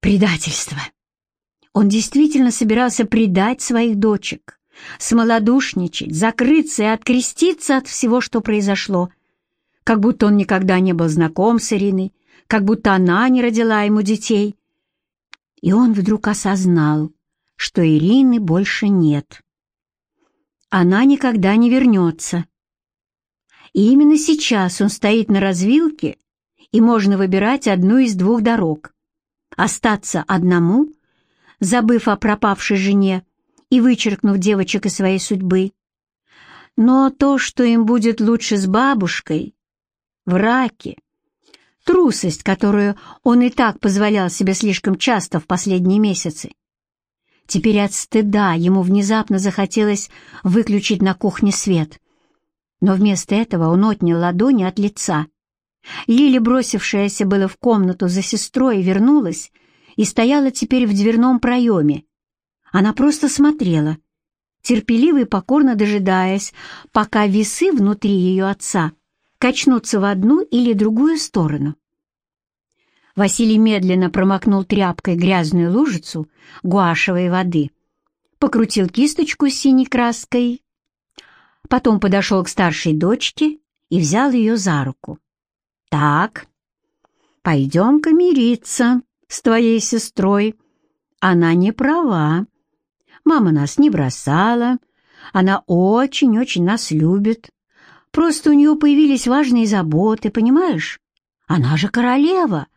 Предательство. Он действительно собирался предать своих дочек, смолодушничать, закрыться и откреститься от всего, что произошло, как будто он никогда не был знаком с Ириной, как будто она не родила ему детей. И он вдруг осознал, что Ирины больше нет. Она никогда не вернется. И именно сейчас он стоит на развилке, и можно выбирать одну из двух дорог. Остаться одному, забыв о пропавшей жене и вычеркнув девочек из своей судьбы. Но то, что им будет лучше с бабушкой, враки, трусость, которую он и так позволял себе слишком часто в последние месяцы. Теперь от стыда ему внезапно захотелось выключить на кухне свет. Но вместо этого он отнял ладони от лица. Лили, бросившаяся было в комнату за сестрой, вернулась и стояла теперь в дверном проеме. Она просто смотрела, терпеливо и покорно дожидаясь, пока весы внутри ее отца качнутся в одну или другую сторону. Василий медленно промокнул тряпкой грязную лужицу гуашевой воды, покрутил кисточку с синей краской, потом подошел к старшей дочке и взял ее за руку. «Так, пойдем-ка мириться с твоей сестрой. Она не права. Мама нас не бросала. Она очень-очень нас любит. Просто у нее появились важные заботы, понимаешь? Она же королева.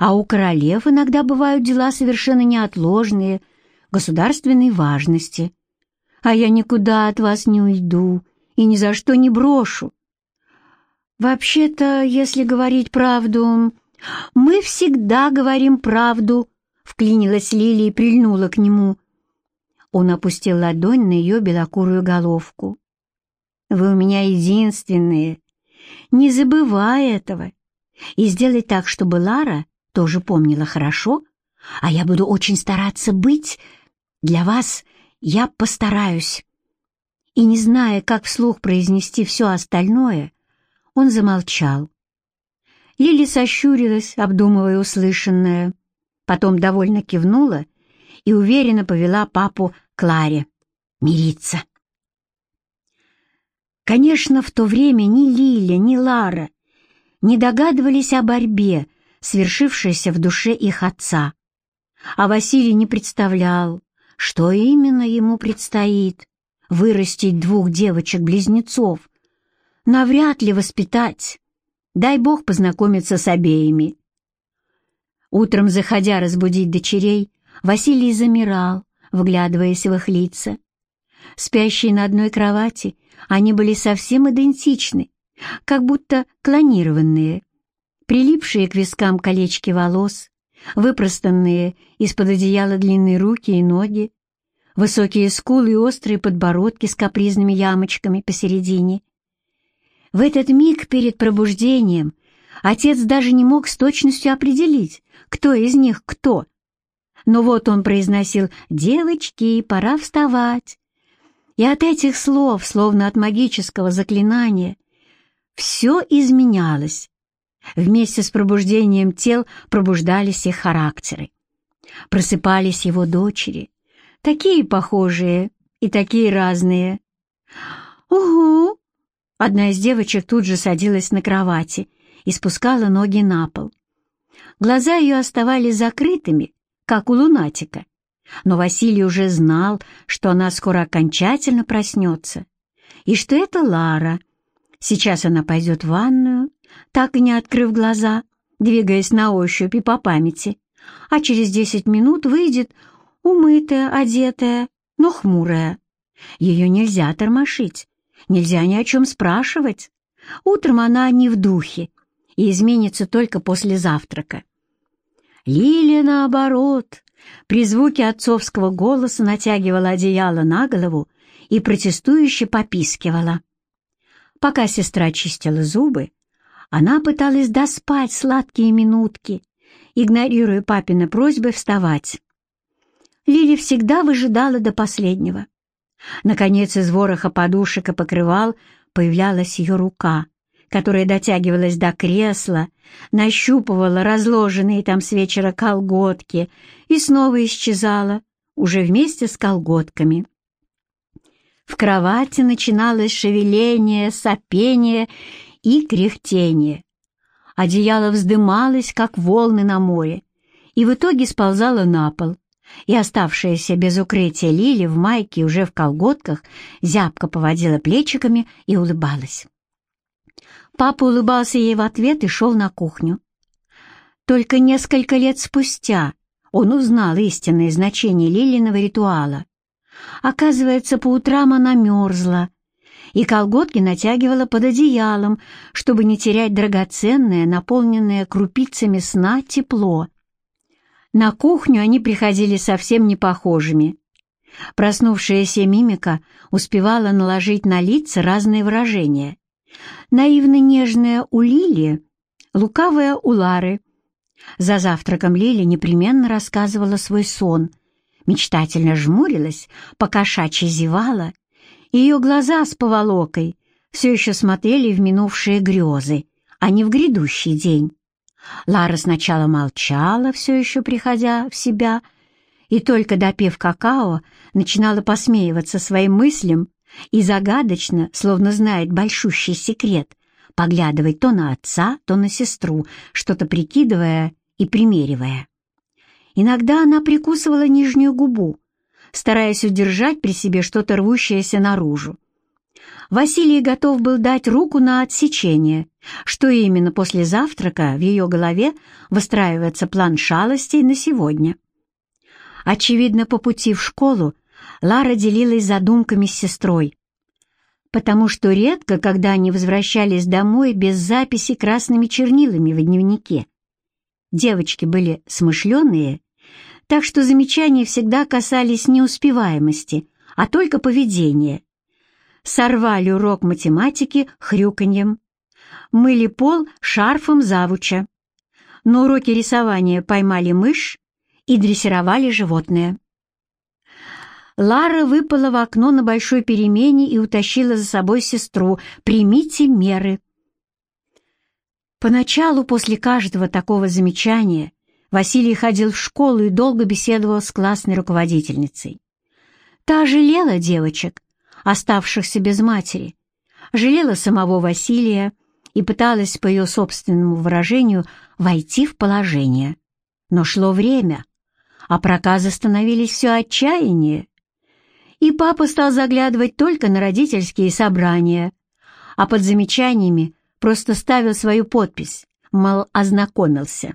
А у королев иногда бывают дела совершенно неотложные, государственной важности. А я никуда от вас не уйду и ни за что не брошу. Вообще-то, если говорить правду, мы всегда говорим правду, вклинилась Лилия и прильнула к нему. Он опустил ладонь на ее белокурую головку. Вы у меня единственные. Не забывай этого. И сделай так, чтобы Лара тоже помнила хорошо, а я буду очень стараться быть. Для вас я постараюсь. И не зная, как вслух произнести все остальное, он замолчал. Лили сощурилась, обдумывая услышанное, потом довольно кивнула и уверенно повела папу к Ларе. Мириться. Конечно, в то время ни Лиля, ни Лара не догадывались о борьбе, свершившейся в душе их отца. А Василий не представлял, что именно ему предстоит — вырастить двух девочек-близнецов, навряд ли воспитать. Дай бог познакомиться с обеими. Утром, заходя разбудить дочерей, Василий замирал, вглядываясь в их лица. Спящие на одной кровати, они были совсем идентичны, как будто клонированные. Прилипшие к вискам колечки волос, выпростанные из-под одеяла длинные руки и ноги, высокие скулы и острые подбородки с капризными ямочками посередине. В этот миг перед пробуждением отец даже не мог с точностью определить, кто из них кто. Но вот он произносил «Девочки, пора вставать», и от этих слов, словно от магического заклинания, все изменялось. Вместе с пробуждением тел пробуждались их характеры. Просыпались его дочери, такие похожие и такие разные. «Угу!» Одна из девочек тут же садилась на кровати и спускала ноги на пол. Глаза ее оставались закрытыми, как у лунатика, но Василий уже знал, что она скоро окончательно проснется, и что это Лара. Сейчас она пойдет в ванную, так и не открыв глаза, двигаясь на ощупь и по памяти, а через десять минут выйдет умытая, одетая, но хмурая. Ее нельзя тормошить, нельзя ни о чем спрашивать. Утром она не в духе и изменится только после завтрака. Лилия, наоборот, при звуке отцовского голоса натягивала одеяло на голову и протестующе попискивала. Пока сестра чистила зубы, она пыталась доспать сладкие минутки, игнорируя папины просьбы вставать. Лили всегда выжидала до последнего. Наконец из вороха подушек и покрывал появлялась ее рука, которая дотягивалась до кресла, нащупывала разложенные там с вечера колготки и снова исчезала, уже вместе с колготками. В кровати начиналось шевеление, сопение и кряхтение. Одеяло вздымалось, как волны на море, и в итоге сползало на пол, и оставшаяся без укрытия Лили в майке уже в колготках зябко поводила плечиками и улыбалась. Папа улыбался ей в ответ и шел на кухню. Только несколько лет спустя он узнал истинное значение Лилиного ритуала. Оказывается, по утрам она мерзла, и колготки натягивала под одеялом, чтобы не терять драгоценное, наполненное крупицами сна, тепло. На кухню они приходили совсем не похожими. Проснувшаяся мимика успевала наложить на лица разные выражения. Наивно-нежная у Лили, лукавая у Лары. За завтраком Лили непременно рассказывала свой сон, мечтательно жмурилась, покошачьи зевала, и ее глаза с поволокой все еще смотрели в минувшие грезы, а не в грядущий день. Лара сначала молчала, все еще приходя в себя, и только допив какао, начинала посмеиваться своим мыслям и загадочно, словно знает большущий секрет, поглядывать то на отца, то на сестру, что-то прикидывая и примеривая. Иногда она прикусывала нижнюю губу, стараясь удержать при себе что-то рвущееся наружу. Василий готов был дать руку на отсечение, что именно после завтрака в ее голове выстраивается план шалостей на сегодня. Очевидно, по пути в школу Лара делилась задумками с сестрой, потому что редко, когда они возвращались домой без записи красными чернилами в дневнике. Девочки были смышленые, так что замечания всегда касались не успеваемости, а только поведения. Сорвали урок математики хрюканьем, мыли пол шарфом завуча. На уроке рисования поймали мышь и дрессировали животное. Лара выпала в окно на большой перемене и утащила за собой сестру. «Примите меры». Поначалу, после каждого такого замечания, Василий ходил в школу и долго беседовал с классной руководительницей. Та жалела девочек, оставшихся без матери, жалела самого Василия и пыталась, по ее собственному выражению, войти в положение. Но шло время, а проказы становились все отчаяннее и папа стал заглядывать только на родительские собрания, а под замечаниями просто ставил свою подпись, мол, ознакомился.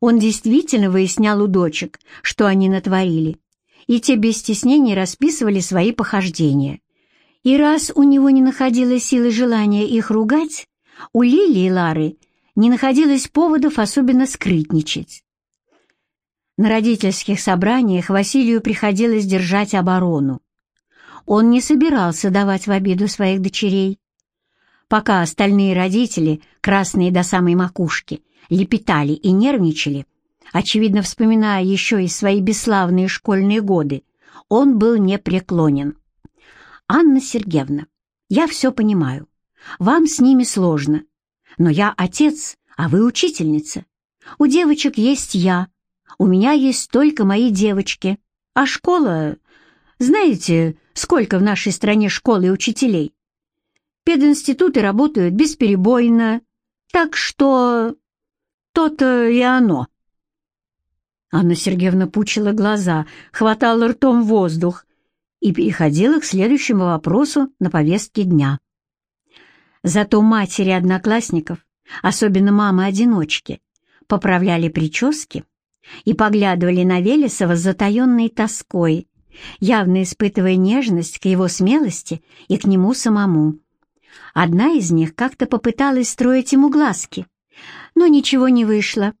Он действительно выяснял у дочек, что они натворили, и те без стеснений расписывали свои похождения. И раз у него не находилось силы желания их ругать, у Лили и Лары не находилось поводов особенно скрытничать. На родительских собраниях Василию приходилось держать оборону. Он не собирался давать в обиду своих дочерей. Пока остальные родители, красные до самой макушки, лепетали и нервничали, очевидно вспоминая еще и свои бесславные школьные годы, он был непреклонен. «Анна Сергеевна, я все понимаю. Вам с ними сложно. Но я отец, а вы учительница. У девочек есть я, у меня есть только мои девочки. А школа... Знаете, сколько в нашей стране школ и учителей? Пединституты работают бесперебойно, так что... То-то и оно. Анна Сергеевна пучила глаза, хватала ртом воздух и переходила к следующему вопросу на повестке дня. Зато матери одноклассников, особенно мамы-одиночки, поправляли прически, и поглядывали на Велесова с затаенной тоской, явно испытывая нежность к его смелости и к нему самому. Одна из них как-то попыталась строить ему глазки, но ничего не вышло.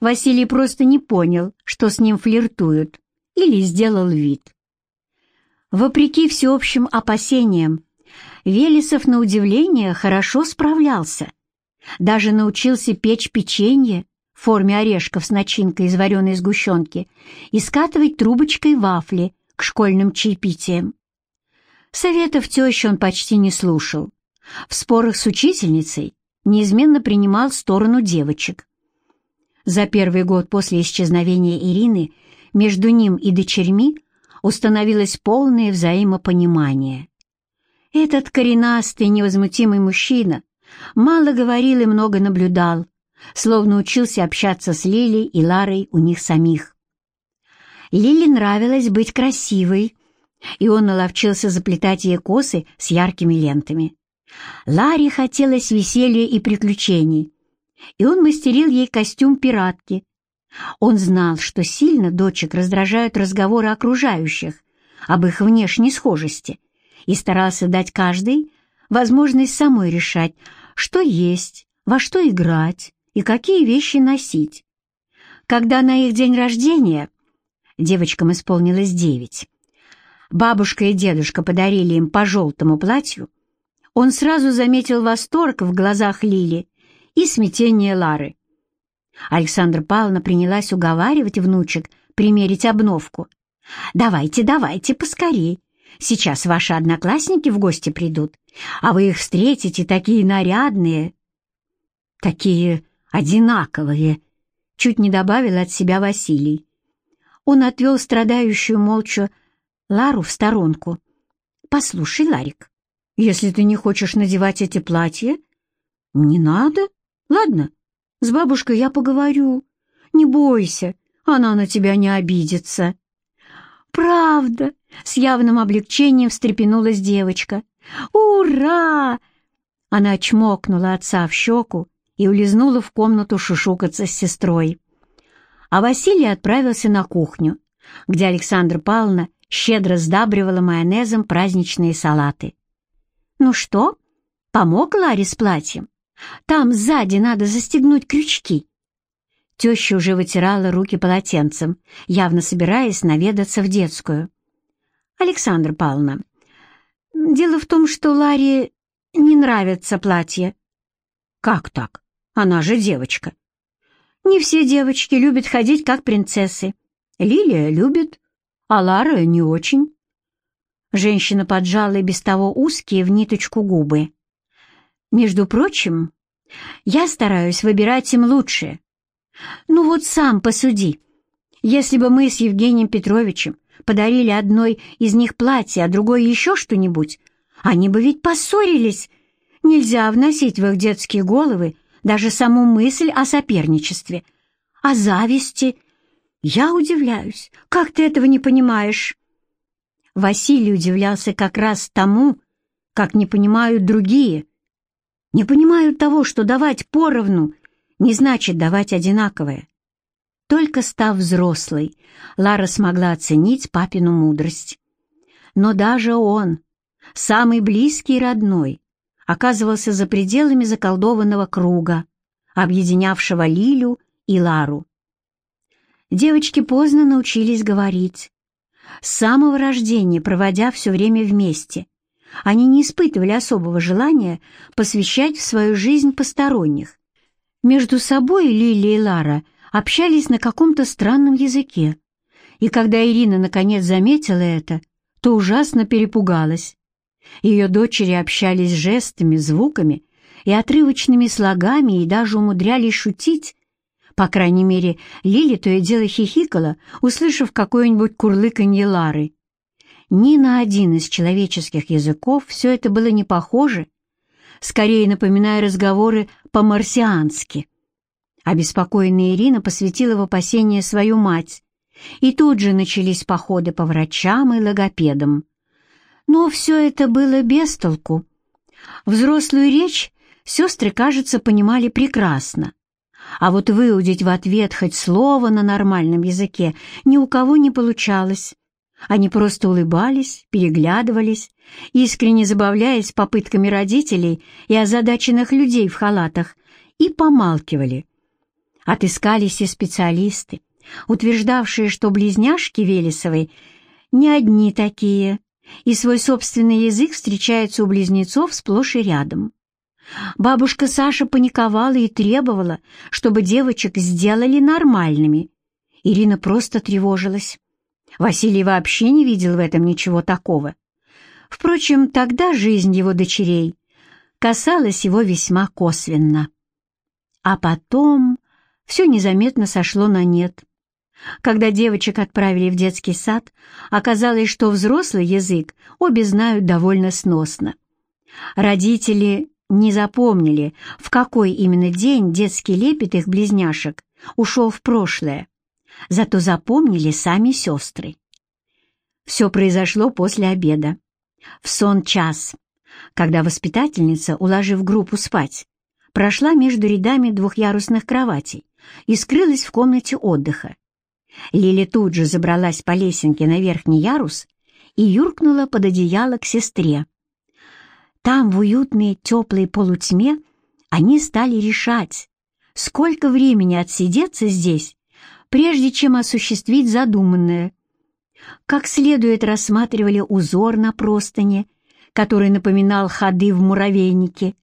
Василий просто не понял, что с ним флиртуют, или сделал вид. Вопреки всеобщим опасениям, Велесов, на удивление, хорошо справлялся. Даже научился печь печенье в форме орешков с начинкой из вареной сгущенки и скатывать трубочкой вафли к школьным чаепитиям. Советов тещи он почти не слушал, В спорах с учительницей неизменно принимал сторону девочек. За первый год после исчезновения Ирины между ним и дочерьми установилось полное взаимопонимание. Этот коренастый, невозмутимый мужчина мало говорил и много наблюдал, словно учился общаться с Лилей и Ларой у них самих. Лиле нравилось быть красивой, и он наловчился заплетать ей косы с яркими лентами. Ларе хотелось веселья и приключений, и он мастерил ей костюм пиратки. Он знал, что сильно дочек раздражают разговоры окружающих об их внешней схожести, и старался дать каждой возможность самой решать, что есть, во что играть и какие вещи носить. Когда на их день рождения, девочкам исполнилось девять, бабушка и дедушка подарили им по желтому платью, он сразу заметил восторг в глазах Лили и смятение Лары. Александра Павловна принялась уговаривать внучек примерить обновку. «Давайте, давайте, поскорей. Сейчас ваши одноклассники в гости придут, а вы их встретите такие нарядные». «Такие одинаковые», — чуть не добавил от себя Василий. Он отвел страдающую молча Лару в сторонку. «Послушай, Ларик, если ты не хочешь надевать эти платья, не надо. Ладно, с бабушкой я поговорю. Не бойся, она на тебя не обидится. Правда, с явным облегчением встрепенулась девочка. Ура! Она чмокнула отца в щеку и улизнула в комнату шушукаться с сестрой. А Василий отправился на кухню, где Александра Павловна щедро сдабривала майонезом праздничные салаты. «Ну что, помог Ларе с платьем? Там сзади надо застегнуть крючки». Теща уже вытирала руки полотенцем, явно собираясь наведаться в детскую. «Александра Павловна, дело в том, что Ларе не нравится платье». «Как так? Она же девочка». «Не все девочки любят ходить как принцессы. Лилия любит, а Лара не очень». Женщина поджала и без того узкие в ниточку губы. «Между прочим, я стараюсь выбирать им лучшее. Ну вот сам посуди. Если бы мы с Евгением Петровичем подарили одной из них платье, а другой еще что-нибудь, они бы ведь поссорились. Нельзя вносить в их детские головы даже саму мысль о соперничестве, о зависти. Я удивляюсь, как ты этого не понимаешь?» Василий удивлялся как раз тому, как не понимают другие. Не понимают того, что давать поровну не значит давать одинаковое. Только став взрослой, Лара смогла оценить папину мудрость. Но даже он, самый близкий и родной, оказывался за пределами заколдованного круга, объединявшего Лилю и Лару. Девочки поздно научились говорить, с самого рождения проводя все время вместе. Они не испытывали особого желания посвящать в свою жизнь посторонних. Между собой Лили и Лара общались на каком-то странном языке. И когда Ирина наконец заметила это, то ужасно перепугалась. Ее дочери общались жестами, звуками и отрывочными слогами и даже умудрялись шутить, по крайней мере, Лили то и дело хихикала, услышав какое-нибудь курлыканье Лары. Ни на один из человеческих языков все это было не похоже, скорее напоминая разговоры по-марсиански. Обеспокоенная Ирина посвятила в опасение свою мать, и тут же начались походы по врачам и логопедам. Но все это было без толку. Взрослую речь сестры, кажется, понимали прекрасно, а вот выудить в ответ хоть слово на нормальном языке ни у кого не получалось. Они просто улыбались, переглядывались, искренне забавляясь попытками родителей и озадаченных людей в халатах, и помалкивали. Отыскались и специалисты, утверждавшие, что близняшки Велесовой не одни такие, и свой собственный язык встречается у близнецов сплошь и рядом. Бабушка Саша паниковала и требовала, чтобы девочек сделали нормальными. Ирина просто тревожилась. Василий вообще не видел в этом ничего такого. Впрочем, тогда жизнь его дочерей касалось его весьма косвенно. А потом все незаметно сошло на нет. Когда девочек отправили в детский сад, оказалось, что взрослый язык обе знают довольно сносно. Родители не запомнили, в какой именно день детский лепет их близняшек ушел в прошлое, зато запомнили сами сестры. Все произошло после обеда, в сон час, когда воспитательница, уложив группу спать, прошла между рядами двухъярусных кроватей и скрылась в комнате отдыха. Лили тут же забралась по лесенке на верхний ярус и юркнула под одеяло к сестре. Там, в уютной теплой полутьме, они стали решать, сколько времени отсидеться здесь, прежде чем осуществить задуманное. Как следует рассматривали узор на простыне, который напоминал ходы в муравейнике.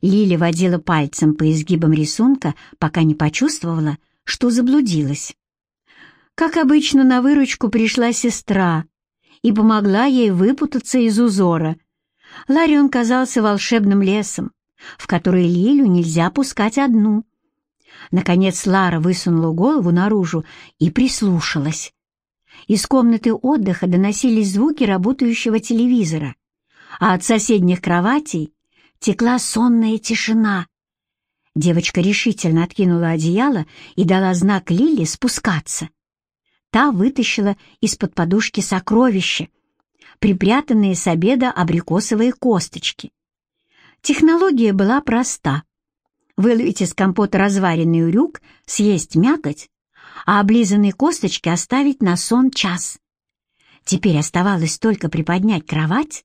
Лиля водила пальцем по изгибам рисунка, пока не почувствовала, что заблудилась. Как обычно, на выручку пришла сестра и помогла ей выпутаться из узора — Ларион казался волшебным лесом, в который Лилю нельзя пускать одну. Наконец Лара высунула голову наружу и прислушалась. Из комнаты отдыха доносились звуки работающего телевизора, а от соседних кроватей текла сонная тишина. Девочка решительно откинула одеяло и дала знак Лиле спускаться. Та вытащила из-под подушки сокровище — припрятанные с обеда абрикосовые косточки. Технология была проста. Выловить из компота разваренный урюк, съесть мякоть, а облизанные косточки оставить на сон час. Теперь оставалось только приподнять кровать,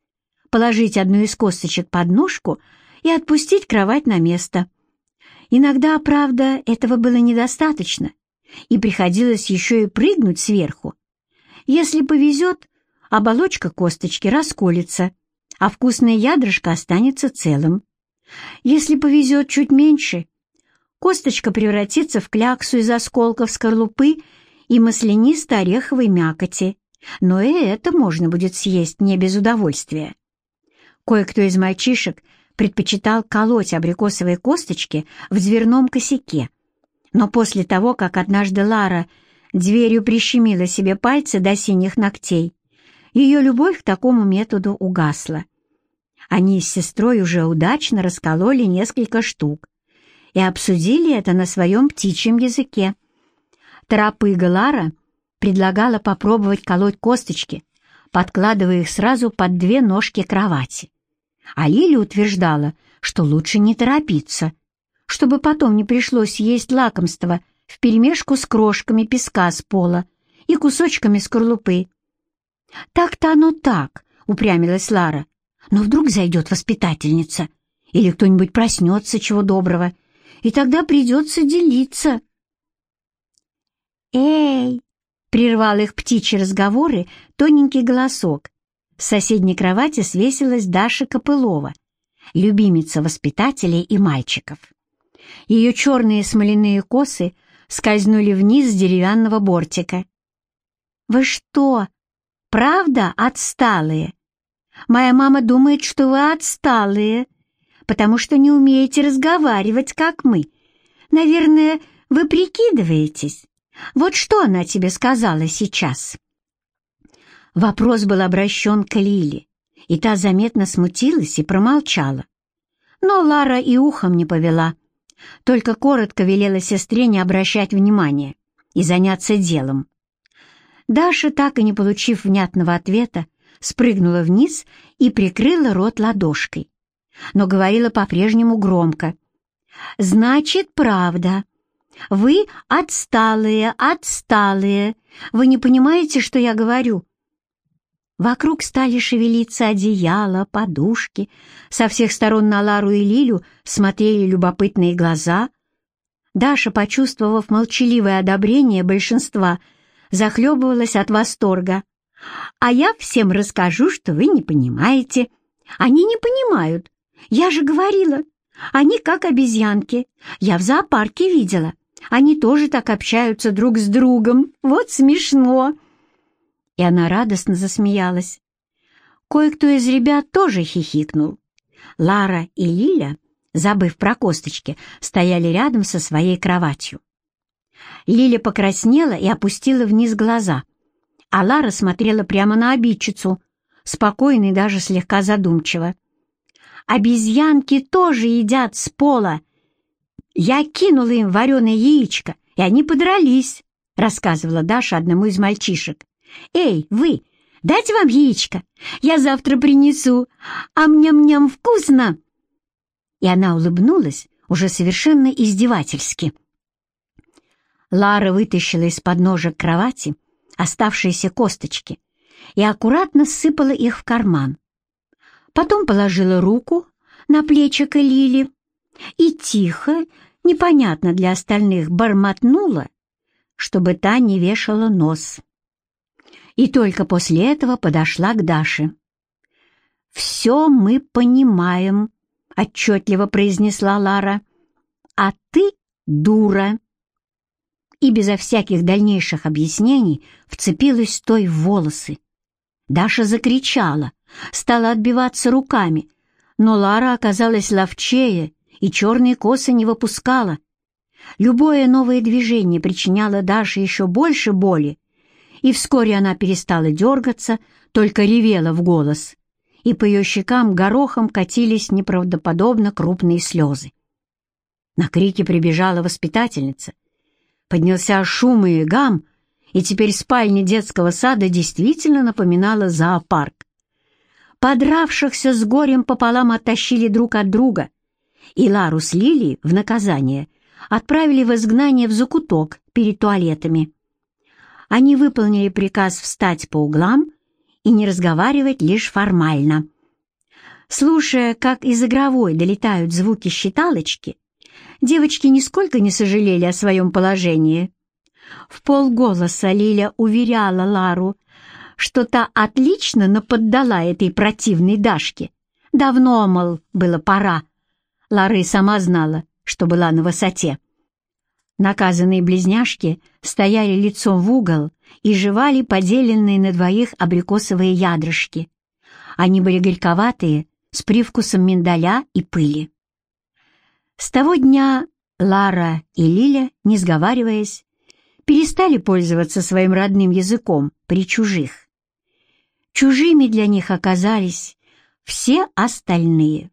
положить одну из косточек под ножку и отпустить кровать на место. Иногда, правда, этого было недостаточно, и приходилось еще и прыгнуть сверху. Если повезет, оболочка косточки расколется, а вкусное ядрышко останется целым. Если повезет чуть меньше, косточка превратится в кляксу из осколков скорлупы и маслянисто ореховой мякоти, но и это можно будет съесть не без удовольствия. Кое-кто из мальчишек предпочитал колоть абрикосовые косточки в дверном косяке, но после того, как однажды Лара дверью прищемила себе пальцы до синих ногтей, ее любовь к такому методу угасла. Они с сестрой уже удачно раскололи несколько штук и обсудили это на своем птичьем языке. Торопыга Лара предлагала попробовать колоть косточки, подкладывая их сразу под две ножки кровати. А Лиля утверждала, что лучше не торопиться, чтобы потом не пришлось есть лакомство вперемешку с крошками песка с пола и кусочками скорлупы. «Так-то оно так», — упрямилась Лара. «Но вдруг зайдет воспитательница, или кто-нибудь проснется чего доброго, и тогда придется делиться». «Эй!» — прервал их птичьи разговоры тоненький голосок. С соседней кровати свесилась Даша Копылова, любимица воспитателей и мальчиков. Ее черные смоляные косы скользнули вниз с деревянного бортика. «Вы что, Правда, отсталые? Моя мама думает, что вы отсталые, потому что не умеете разговаривать, как мы. Наверное, вы прикидываетесь. Вот что она тебе сказала сейчас?» Вопрос был обращен к Лиле, и та заметно смутилась и промолчала. Но Лара и ухом не повела, только коротко велела сестре не обращать внимания и заняться делом. Даша, так и не получив внятного ответа, спрыгнула вниз и прикрыла рот ладошкой, но говорила по-прежнему громко. «Значит, правда. Вы отсталые, отсталые. Вы не понимаете, что я говорю?» Вокруг стали шевелиться одеяла, подушки. Со всех сторон на Лару и Лилю смотрели любопытные глаза. Даша, почувствовав молчаливое одобрение большинства, — захлебывалась от восторга. «А я всем расскажу, что вы не понимаете. Они не понимают. Я же говорила. Они как обезьянки. Я в зоопарке видела. Они тоже так общаются друг с другом. Вот смешно!» И она радостно засмеялась. Кое-кто из ребят тоже хихикнул. Лара и Лиля, забыв про косточки, стояли рядом со своей кроватью. Лиля покраснела и опустила вниз глаза, а Лара смотрела прямо на обидчицу, спокойно и даже слегка задумчиво. «Обезьянки тоже едят с пола. Я кинула им вареное яичко, и они подрались», — рассказывала Даша одному из мальчишек. «Эй, вы, дать вам яичко? Я завтра принесу. А мням-ням вкусно!» И она улыбнулась уже совершенно издевательски. Лара вытащила из-под ножек кровати оставшиеся косточки и аккуратно сыпала их в карман. Потом положила руку на плечико Лили и тихо, непонятно для остальных, бормотнула, чтобы та не вешала нос. И только после этого подошла к Даше. «Все мы понимаем», — отчетливо произнесла Лара. «А ты дура» и безо всяких дальнейших объяснений вцепилась той в волосы. Даша закричала, стала отбиваться руками, но Лара оказалась ловчее и черные косы не выпускала. Любое новое движение причиняло Даше еще больше боли, и вскоре она перестала дергаться, только ревела в голос, и по ее щекам горохом катились неправдоподобно крупные слезы. На крики прибежала воспитательница — Поднялся шум и гам, и теперь спальня детского сада действительно напоминала зоопарк. Подравшихся с горем пополам оттащили друг от друга, и Лару с Лили в наказание отправили в изгнание в закуток перед туалетами. Они выполнили приказ встать по углам и не разговаривать лишь формально. Слушая, как из игровой долетают звуки считалочки, девочки нисколько не сожалели о своем положении. В полголоса Лиля уверяла Лару, что та отлично наподдала этой противной Дашке. Давно, мол, было пора. Лара и сама знала, что была на высоте. Наказанные близняшки стояли лицом в угол и жевали поделенные на двоих абрикосовые ядрышки. Они были горьковатые, с привкусом миндаля и пыли. С того дня Лара и Лиля, не сговариваясь, перестали пользоваться своим родным языком при чужих. Чужими для них оказались все остальные.